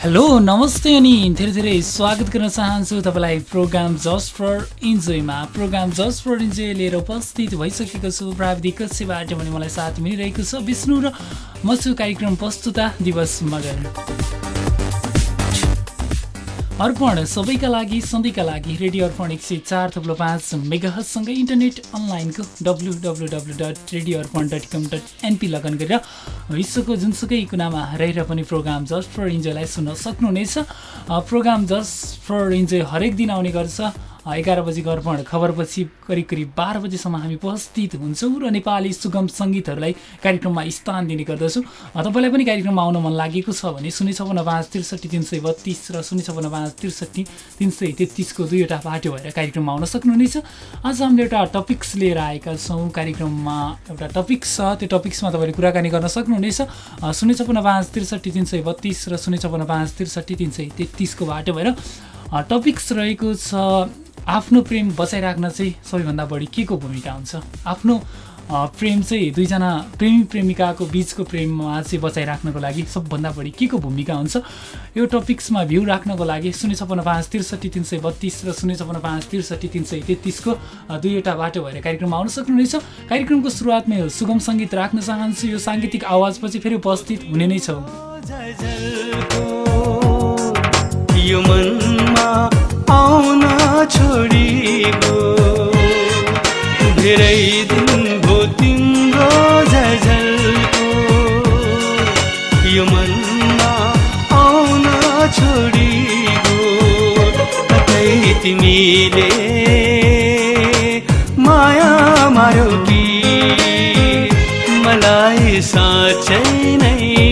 Hello नमस्ते अनि धेरै धेरै स्वागत गर्न चाहन्छु तपाईँलाई प्रोग्राम जस्ट फर इन्जोयमा। प्रोग्राम जस्ट फर इन्जोय लिएर उपस्थित भइसकेको छु प्राविधिक कक्षबाट पनि मलाई साथ मिलिरहेको छ विष्णु र म छु कार्यक्रम प्रस्तुता दिवस मगर। अर्पण सबैका लागि सधैँका लागि रेडियो अर्पण एक सय चार थप्लो पाँच मेगाहजसँगै इन्टरनेट अनलाइनको W W W dot radio Arpan dot com dot NP login गरेर विश्वको जुनसुकै कुनामा रहेर पनि प्रोग्राम जस्ट फर इन्जोयलाई सुन्न सक्नुहुनेछ। प्रोग्राम जस्ट फर इन्जोय हरेक दिन आउने गर्छ। एघार बजी अर्पण खबरपछि करिब करिब बाह्र बजीसम्म हामी उपस्थित हुन्छौँ र नेपाली सुगम सङ्गीतहरूलाई कार्यक्रममा स्थान दिने गर्दछौँ। तपाईँलाई पनि कार्यक्रममा आउन मन लागेको छ भने शून्य छपन्न पाँच त्रिसठी तिन सय बत्तिस र शून्य छपन्न पाँच त्रिसठी तिन सय तेत्तिसको दुईवटा बाटो भएर कार्यक्रममा आउन सक्नुहुनेछ। आज हामीले एउटा टपिक्स लिएर आएका छौँ। कार्यक्रममा एउटा टपिक्स छ। त्यो टपिक्समा तपाईँले कुराकानी गर्न सक्नुहुनेछ। शून्य छपन्न पाँच त्रिसठी तिन सय बत्तिस र शून्य छपन्न पाँच त्रिसठी तिन सय तेत्तिसको बाटो भएर टपिक्स रहेको छ आफ्नो प्रेम बचाइराख्न चाहिँ सबैभन्दा बढी के को भूमिका हुन्छ? आफ्नो प्रेम चाहिँ दुईजना प्रेमी प्रेमिकाको बिचको प्रेममा चाहिँ बचाइराख्नको लागि सबभन्दा बढी के को भूमिका हुन्छ? यो टपिक्समा भ्यू राख्नको लागि शून्य छपन्न पाँच त्रिसठी तिन सय बत्तिस र शून्य छपन्न पाँच त्रिसठी तिन सय तेत्तिसको दुईवटा बाटो भएर कार्यक्रममा आउन सक्नुहुनेछ। कार्यक्रमको सुरुवातमै सुगम सङ्गीत राख्न चाहन्छु। यो साङ्गीतिक आवाजपछि फेरि उपस्थित हुने नै छौँ। आउन छोडिगो धेरै दिन भो तिम्रो झझलको यो मनमा आउन छोडिगो कतै तिमीले माया मारो कि? मलाई साँच्चै नै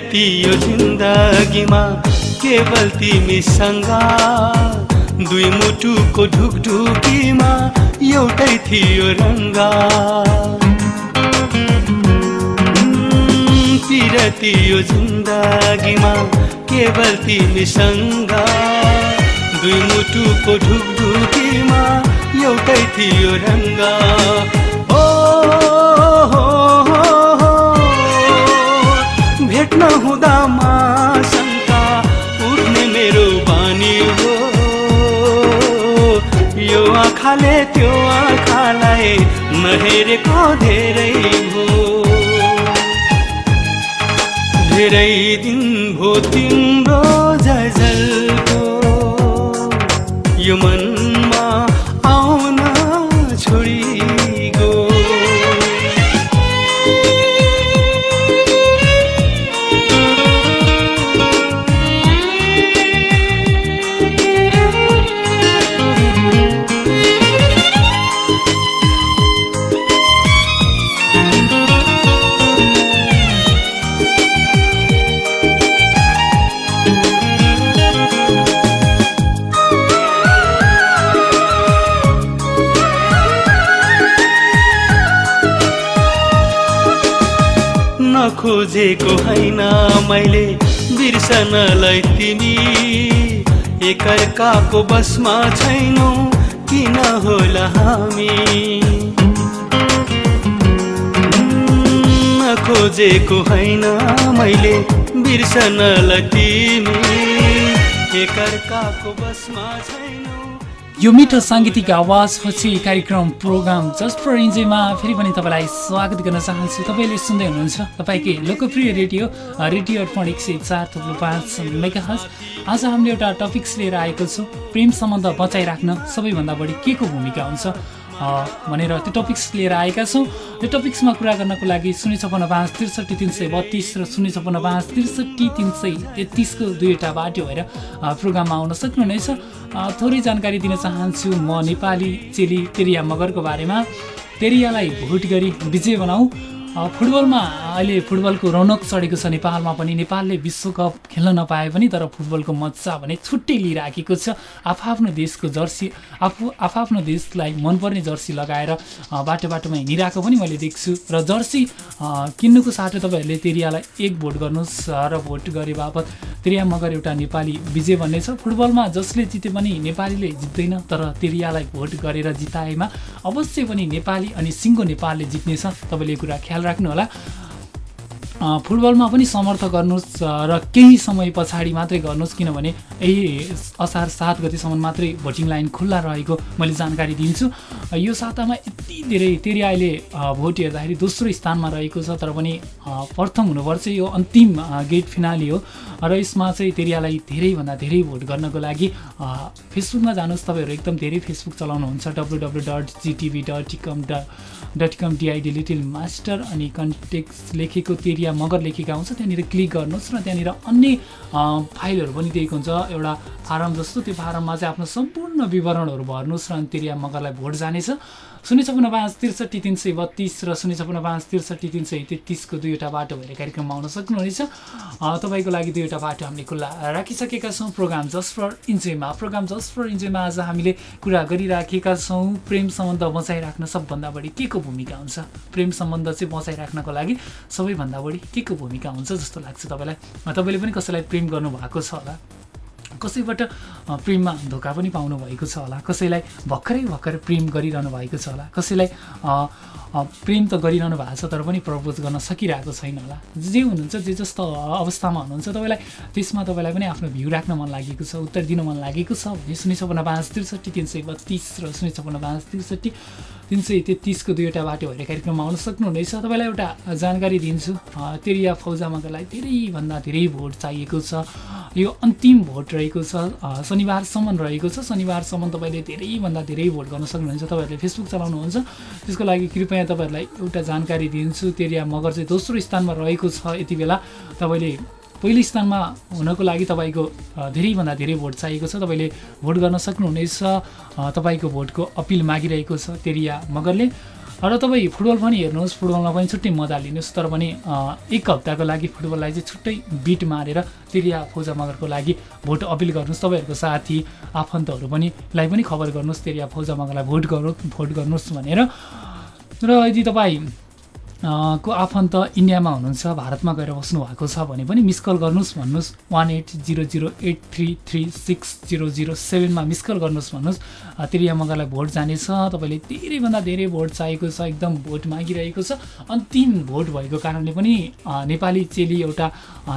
बिरती यो जिन्दगीमा केवल तिमीसँग दुई मुटुको ढुकढुकीमा एउटै थियो रङ्ग पिरती यो जिन्दगीमा केवल तिमीसँग दुई मुटुको ढुकढुकीमा एउटै थियो रङ्ग आँखालाई नहेरेको धेरै हो। धेरै दिन भो तिम्रो झल्को मैले बिर्सनलाई तिमी एकअर्काको बसमा छैनौ किन होला हामी? खोजेको होइन मैले बिर्सनलाई तिमी एकअर्काको बसमा छैनौ। यो मिठो साङ्गीतिक आवाजपछि कार्यक्रम प्रोग्राम जस्ट फर इन्जोयमा फेरि पनि तपाईँलाई स्वागत गर्न चाहन्छु। तपाईँले सुन्दै हुनुहुन्छ तपाईँकै लोकप्रिय रेडियो रेडियो अर्पण एक सय चार थुप्रो पाँच मेगा आज हामीले एउटा टपिक्स लिएर आएको छु। प्रेम सम्बन्ध बचाइराख्न सबैभन्दा बढी के को भूमिका हुन्छ? भनेर त्यो टपिक्स लिएर आएका छौँ। त्यो टपिक्समा कुरा गर्नको लागि शून्य छपन्न पाँच त्रिसठी तिन सय बत्तिस र शून्य छपन्न पाँच त्रिसठी तिन सय तेत्तिसको दुईवटा बाटो भएर प्रोग्राममा आउन सक्नुहुनेछ। थोरै जानकारी दिन चाहन्छु म नेपाली चेली तेरिया मगरको बारेमा। तेरियालाई भोट गरी विजय बनाऊ। फुटबलमा अहिले फुटबलको रौनक चढेको छ नेपालमा पनि। नेपालले विश्वकप खेल्न नपाए पनि तर फुटबलको मजा भने छुट्टै लिइराखेको छ। आफआफ्नो देशको जर्सी आफू आफआफ्नो देशलाई मनपर्ने जर्सी लगाएर बाटो बाटोमा हिँडिरहेको पनि मैले देख्छु। र जर्सी किन्नुको साटो तपाईँहरूले तेरियालाई एक भोट गर्नुहोस् र भोट गरे बापत तेरिया मगर एउटा नेपाली विजय भन्ने छ। फुटबलमा जसले जिते पनि नेपालीले जित्दैन तर तेरियालाई भोट गरेर जिताएमा अवश्य पनि नेपाली अनि सिङ्गो नेपालले जित्नेछ। तपाईँले कुरा ख्याल ख्याल राख्नु होला। फुटबलमा पनि समर्थ गर्नुहोस् र केही समय पछाडि मात्रै गर्नुहोस् किनभने यही असार सात गतिसम्म मात्रै भोटिङ लाइन खुल्ला रहेको मैले जानकारी दिन्छु। यो सातामा यति धेरै तेरि अहिले भोट हेर्दाखेरि दोस्रो स्थानमा रहेको छ तर पनि प्रथम हुनुपर्छ यो अन्तिम गेट फिनाली हो। र यसमा चाहिँ तेरियालाई धेरैभन्दा धेरै भोट गर्नको लागि फेसबुकमा जानुहोस् तपाईँहरू एकदम धेरै फेसबुक चलाउनुहुन्छ W W dot Zee TV dot com dot com DID little master अनि कन्टेक्स लेखेको तेरिया या मगर लेखेका हुन्छ त्यहाँनिर क्लिक गर्नुहोस् र त्यहाँनिर अन्य फाइलहरू पनि दिएको हुन्छ। एउटा फारम जस्तो त्यो फारममा चाहिँ आफ्नो सम्पूर्ण विवरणहरू भर्नुहोस् र अनि मगरलाई भोट जानेछ। शून्य छपन्न पाँच त्रिसठी तिन सय बत्तिस र शून्य छपन्न पाँच त्रिसठी तिन सय तेत्तिसको दुईवटा बाटो भएर कार्यक्रममा आउन सक्नुहुनेछ। तपाईँको लागि दुईवटा बाटो हामीले खुल्ला राखिसकेका छौँ। प्रोग्राम जस्ट फर इन्जोयमा प्रोग्राम जस्ट फर इन्जोयमा आज हामीले कुरा गरिराखेका छौँ। प्रेम सम्बन्ध बचाइराख्न सबभन्दा बढी के को भूमिका हुन्छ? प्रेम सम्बन्ध चाहिँ बचाइराख्नको लागि सबैभन्दा बढी के को भूमिका हुन्छ जस्तो लाग्छ तपाईँलाई? तपाईँले पनि कसैलाई प्रेम गर्नुभएको छ होला? कसैबाट प्रेममा धोका पनि पाउनु भएको छ होला। कसैलाई भर्खरै भर्खर प्रेम गरिरहनु भएको छ होला। कसैलाई प्रेम त गरिरहनु भएको छ तर पनि प्रपोज गर्न सकिरहेको छैन होला। जे हुनुहुन्छ जे जस्तो अवस्थामा हुनुहुन्छ तपाईँलाई त्यसमा तपाईँलाई पनि आफ्नो भ्यू राख्न मन लागेको छ उत्तर दिन मन लागेको छ। भने शून्य छपन्न पाँच त्रिसठी तिन सय बत्तिस र शून्य छपन्न पाँच त्रिसठी तिन सय तेत्तिसको दुईवटा बाटो भएर कार्यक्रममा आउन सक्नुहुनेछ। तपाईँलाई एउटा जानकारी दिन्छु। तेरिया फौजामाको लागि धेरैभन्दा धेरै भोट चाहिएको छ। यो अन्तिम भोट रहेको छ शनिबारसम्म रहेको छ। शनिबारसम्म तपाईँले धेरैभन्दा धेरै भोट गर्न सक्नुहुन्छ तपाईँहरूले फेसबुक चलाउनुहुन्छ। त्यसको लागि कृपया तपाईँहरूलाई एउटा जानकारी दिन्छु। तेरिया मगर चाहिँ दोस्रो स्थानमा रहेको छ यति बेला। तपाईँले पहिलो स्थानमा हुनको लागि तपाईँको धेरैभन्दा धेरै भोट चाहिएको छ। तपाईँले भोट गर्न सक्नुहुनेछ। तपाईँको भोटको अपिल मागिरहेको छ तेरिया मगरले। र तपाईँ फुटबल पनि हेर्नुहोस् फुटबलमा पनि छुट्टै मजा लिनुहोस् तर पनि एक हप्ताको लागि फुटबललाई चाहिँ छुट्टै बिट मारेर तेरिया फौजा मगरको लागि भोट अपिल गर्नुहोस्। तपाईँहरूको साथी आफन्तहरू पनि लाई पनि खबर गर्नुहोस् तेरिया फौजा मगरलाई भोट गर्नु भोट गर्नुहोस् भनेर। र यदि तपाईँ को आफन्त इन्डियामा हुनुहुन्छ भारतमा गएर बस्नु भएको छ भने पनि मिस कल गर्नुहोस् भन्नुहोस् one eight zero zero eight three three six zero zero सेभेनमा miss call गर्नुहोस् भन्नुहोस्। त्रिया भोट जानेछ तपाईँले धेरैभन्दा धेरै भोट चाहिएको छ एकदम भोट मागिरहेको छ। अन्तिम भोट भएको कारणले पनि नेपाली चेली एउटा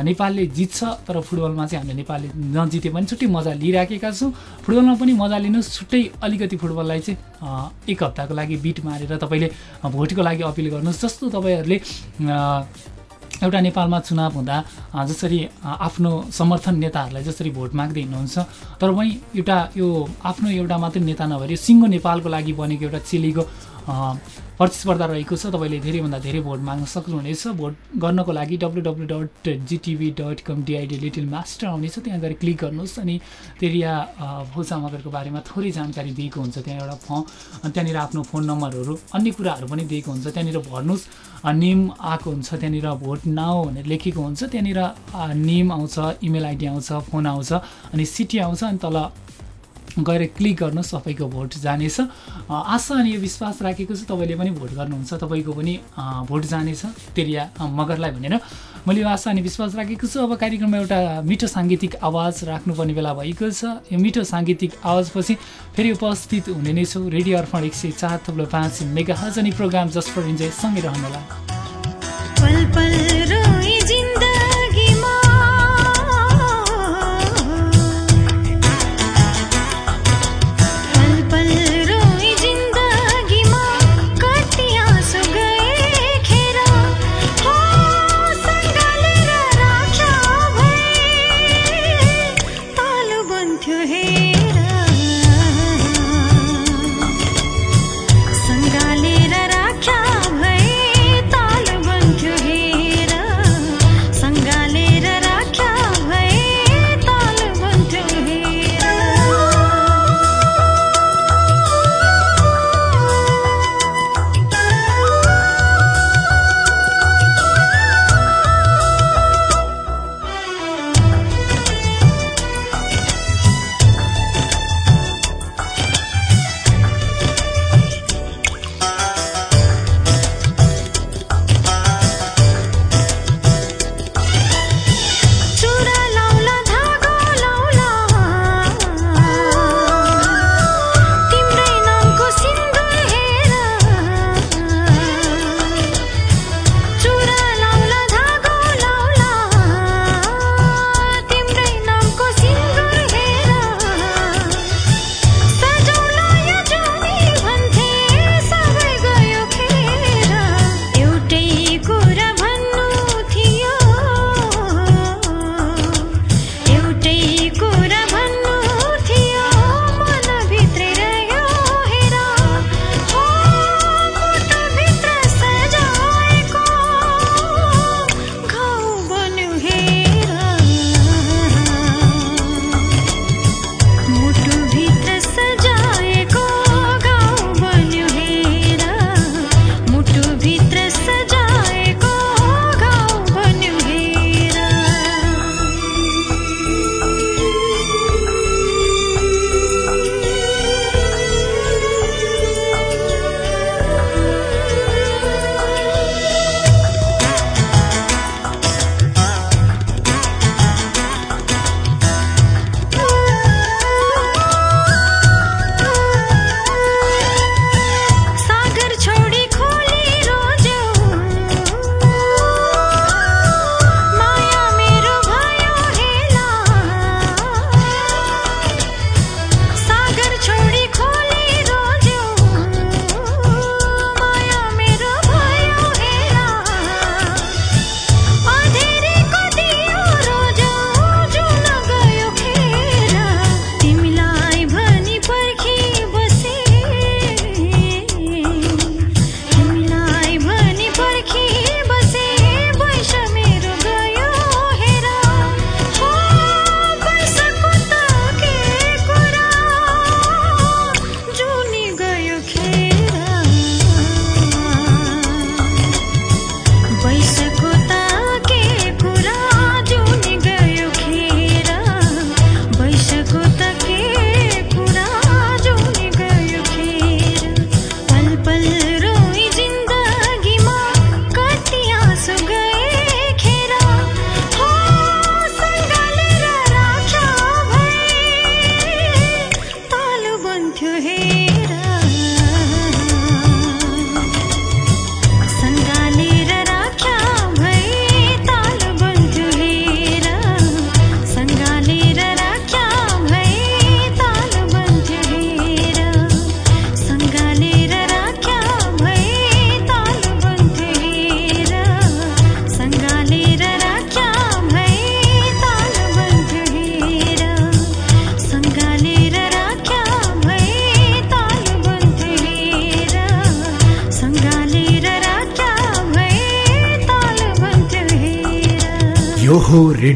नेपालले जित्छ तर फुटबलमा चाहिँ हामीले नेपालले नजिते पनि छुट्टै मजा लिइराखेका छौँ। फुटबलमा पनि मजा लिनुहोस् छुट्टै अलिकति फुटबललाई चाहिँ एक हप्ताको लागि बिट मारेर तपाईँले भोटको लागि अपिल गर्नुहोस्। जस्तो तपाईँहरूले एउटा नेपालमा चुनाव हुँदा जसरी आफ्नो समर्थन नेताहरूलाई जसरी भोट माग्दै हिँड्नुहुन्छ तर वहीँ एउटा यो आफ्नो एउटा मात्रै नेता नभएर सिङ्गो नेपालको लागि बनेको एउटा चेलीको प्रतिस्पर्धा रहेको छ। तपाईँले धेरैभन्दा धेरै भोट माग्न सक्नुहुनेछ। भोट गर्नको लागि W W dot Zee TV dot com DID little master आउनेछ। त्यहाँ गएर क्लिक गर्नुहोस् अनि तेरिया भौसा मगरको बारेमा थोरै जानकारी दिएको हुन्छ। त्यहाँ एउटा फर्म अनि त्यहाँनिर आफ्नो फोन नम्बरहरू अन्य कुराहरू पनि दिएको हुन्छ। त्यहाँनिर भर्नुहोस्। नेम आएको हुन्छ। त्यहाँनिर भोट नाउ भनेर लेखेको हुन्छ। त्यहाँनिर नेम आउँछ इमेल आइडी आउँछ फोन आउँछ अनि सिटी आउँछ अनि तल गएर क्लिक गर्नुहोस् तपाईँको भोट जानेछ। आशा अनि यो विश्वास राखेको छु तपाईँले पनि भोट गर्नुहुन्छ तपाईँको पनि भोट जानेछ तेरिया मगरलाई भनेर। मैले यो आशा अनि विश्वास राखेको छु। अब कार्यक्रममा एउटा मिठो साङ्गीतिक आवाज राख्नुपर्ने बेला भएको छ। यो मिठो साङ्गीतिक आवाजपछि फेरि उपस्थित हुने नै छौँ। रेडियो अर्पण एक सय चार थप्लो पाँच मेगा हजनी प्रोग्राम जस्ट फर इन्जोय सँगै रहनुहोला।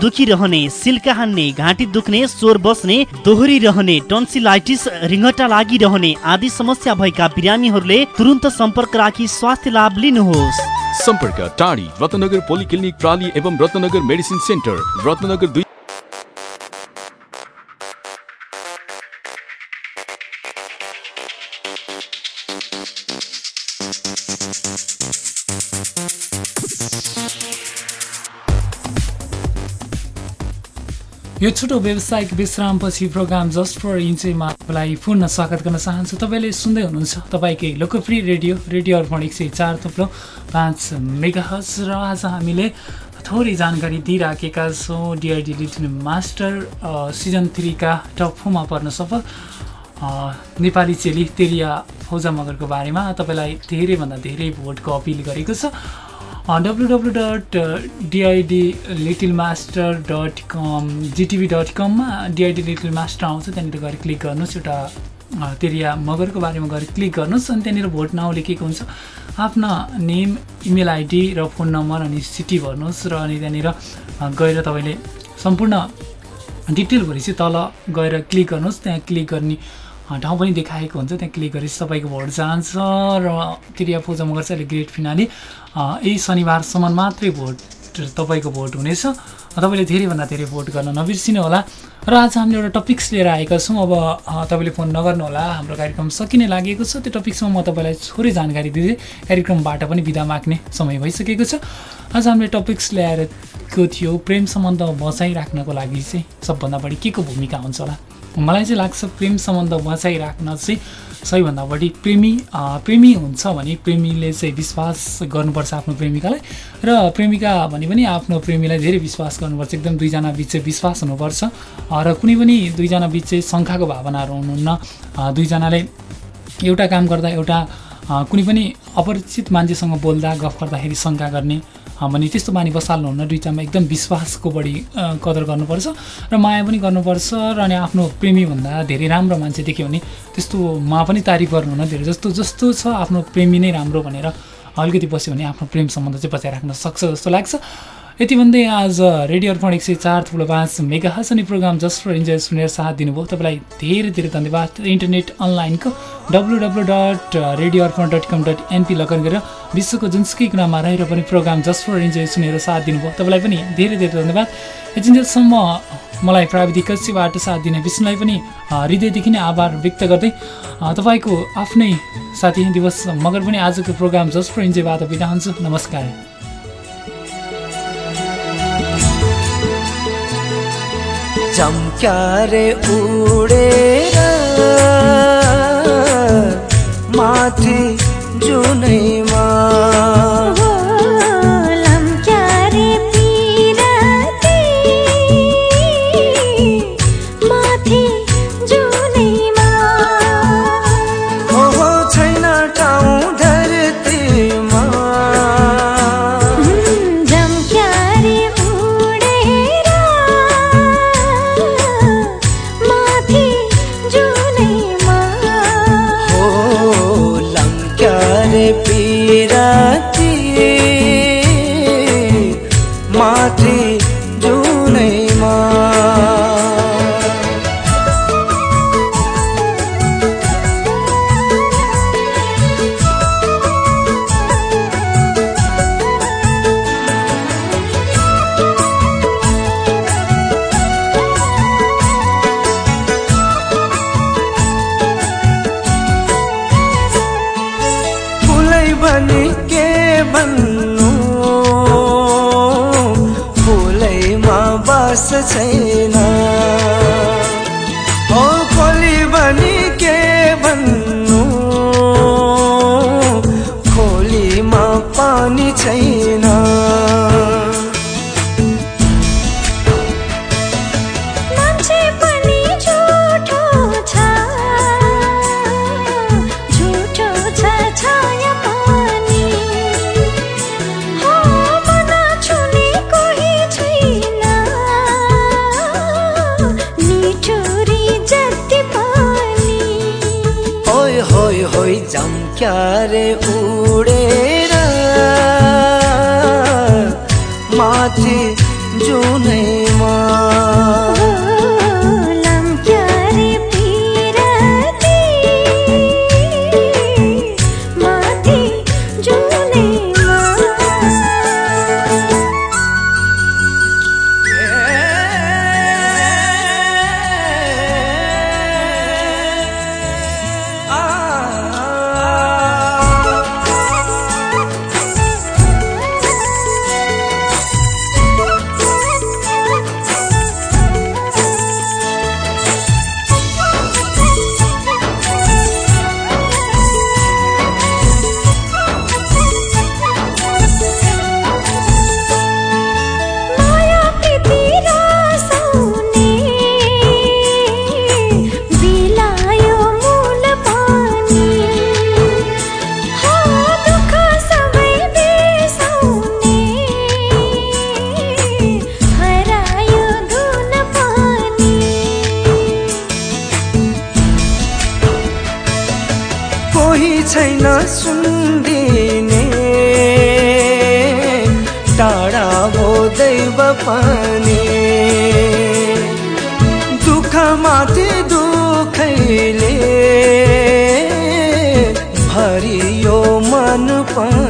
दुखिरहने सिल्का हान्ने घाँटी दुख्ने स्वर बस्ने दोहोरी रहने टन्सिलाइटिस रिङ्गटा लागिरहने आदि समस्या भएका बिरामीहरूले तुरन्त सम्पर्क राखी स्वास्थ्य लाभ लिनुहोस्। सम्पर्क टाढी रत्नगर पोलिक्लिनिक प्राली एवं रत्नगर मेडिसिन सेन्टर रत्नगर यो छोटो व्यावसायिक विश्रामपछि प्रोग्राम जस्ट फर इन्चेमा तपाईँलाई पुनः स्वागत गर्न चाहन्छु। तपाईँले सुन्दै हुनुहुन्छ तपाईँकै लोकप्रिय रेडियो रेडियो अर्पण एक सय चार थुप्रो पाँच मेगाहज र आज हामीले थोरै जानकारी दिइराखेका छौँ। डिआइडी लिटन मास्टर सिजन थ्रीका टप फोरमा पर्न सफल। नेपाली चेली तेरिया फौजा मगरको बारेमा तपाईँलाई धेरैभन्दा धेरै भोटको अपिल गरेको छ। W W dot DID little master dot com Zee TV dot कममा डिआइडी लिटिल मास्टर आउँछ त्यहाँनिर गएर क्लिक गर्नुहोस् एउटा तेरिया मगरको बारेमा गएर क्लिक गर्नुहोस् अनि त्यहाँनिर भोट नाउँ लेखेको हुन्छ। आफ्ना नेम इमेल आइडी र फोन नम्बर अनि सिटी भर्नुहोस् र अनि त्यहाँनिर गएर तपाईँले सम्पूर्ण डिटेलभरि चाहिँ तल गएर क्लिक गर्नुहोस् त्यहाँ क्लिक गर्ने ठाउँ पनि देखाएको हुन्छ त्यहाँ क्लिक गरेपछि तपाईँको भोट जान्छ र क्रिया पूजा मगर चाहिँ अहिले ग्रेट फिनाले। यही शनिबारसम्म मात्रै भोट तपाईँको भोट हुनेछ। तपाईँले धेरैभन्दा धेरै भोट गर्न नबिर्सिनु होला र आज हामीले एउटा टपिक्स लिएर आएका छौँ। अब तपाईँले फोन नगर्नु होला हाम्रो कार्यक्रम सकिने लागेको छ। त्यो टपिक्समा म तपाईँलाई थोरै जानकारी दिँदै कार्यक्रमबाट पनि बिदा माग्ने समय भइसकेको छ। आज हामीले टपिक्स ल्याएको थियो प्रेम सम्बन्ध बचाइराख्नको लागि चाहिँ सबभन्दा बढी के को भूमिका हुन्छ होला? मलाई चाहिँ लाग्छ प्रेम सम्बन्ध बचाइराख्न चाहिँ सबैभन्दा बढी प्रेमी प्रेमी हुन्छ भने प्रेमीले चाहिँ विश्वास गर्नुपर्छ आफ्नो प्रेमिकालाई। र प्रेमिका भने पनि आफ्नो प्रेमीलाई धेरै विश्वास गर्नुपर्छ। एकदम दुईजना बिच चाहिँ विश्वास हुनुपर्छ। र कुनै पनि दुईजना बिच चाहिँ शङ्खाको भावनाहरू हुनुहुन्न। दुईजनाले एउटा काम गर्दा एउटा कुनै पनि अपरिचित मान्छेसँग बोल्दा गफ गर्दाखेरि शङ्का गर्ने भने त्यस्तो बानी बसाल्नुहुन्न दुइटामा एकदम विश्वासको बढी कदर गर्नुपर्छ र माया पनि गर्नुपर्छ र अनि आफ्नो प्रेमीभन्दा धेरै राम्रो मान्छे देख्यो भने त्यस्तोमा पनि तारिफ गर्नुहुन्न धेरै जस्तो जस्तो छ आफ्नो प्रेमी नै राम्रो भनेर अलिकति बस्यो भने आफ्नो प्रेम सम्बन्ध चाहिँ बचाइराख्न सक्छ जस्तो लाग्छ। यति भन्दै आज रेडियो अर्पण एक सय चार थुप्रो पाँच मेगा हसनी प्रोग्राम जस्ट फर इन्जोय सुनेर साथ दिनुभयो। तपाईँलाई धेरै धेरै धन्यवाद। इन्टरनेट अनलाइनको W W dot radio Arpan dot com dot NP लगन गरेर विश्वको जुनसुकै कुरामा रहेर पनि प्रोग्राम जस्ट फर इन्जोय सुनेर साथ दिनुभयो। तपाईँलाई पनि धेरै धेरै धन्यवाद। यतिन्जेलसम्म मलाई प्राविधिक कक्षीबाट साथ दिने विष्णुलाई पनि हृदयदेखि नै आभार व्यक्त गर्दै तपाईँको आफ्नै साथी दिवस मगर पनि आजको प्रोग्राम जस्ट फर इन्जोयबाट बिदा हुन्छु। नमस्कार। चम्क्यारे उडेर माथि जुनैमा छैन क्यारे उडेर सुन्दिने टाढा भो दैव पनि। दुःख भरियो मन पनि।